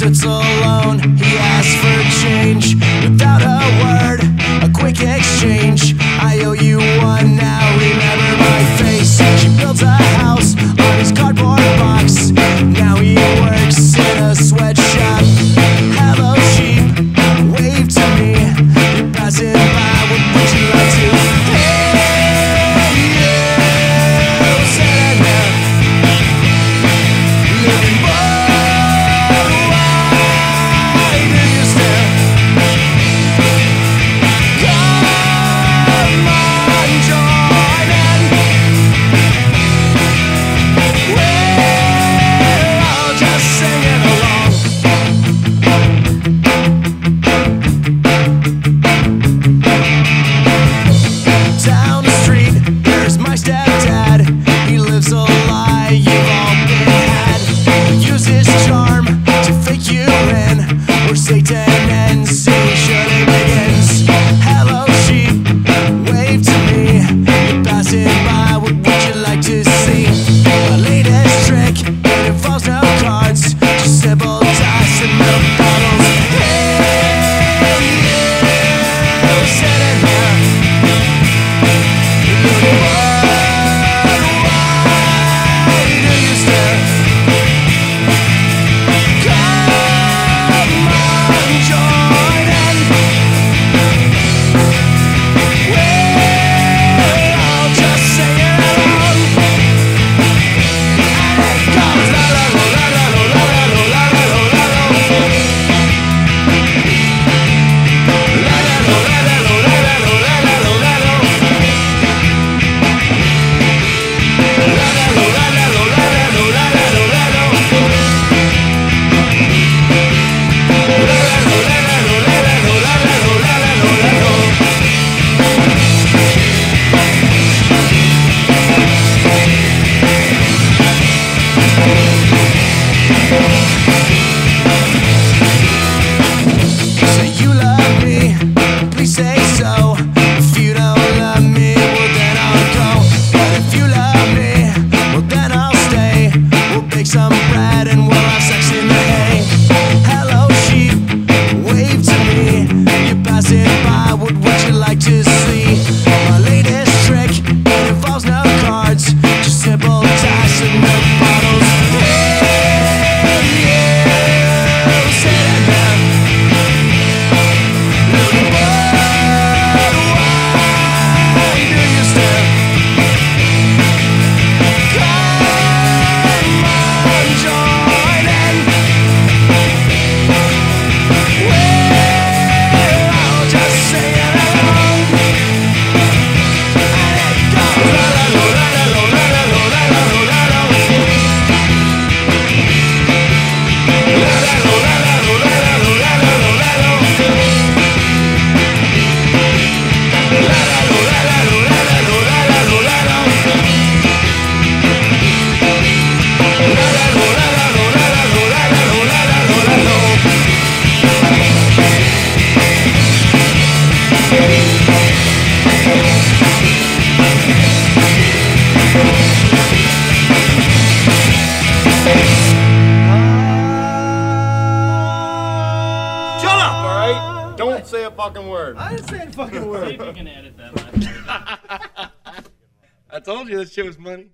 sits on Show Don't what? say a fucking word. I didn't say a fucking word. See if you can edit that. I told you this shit was money.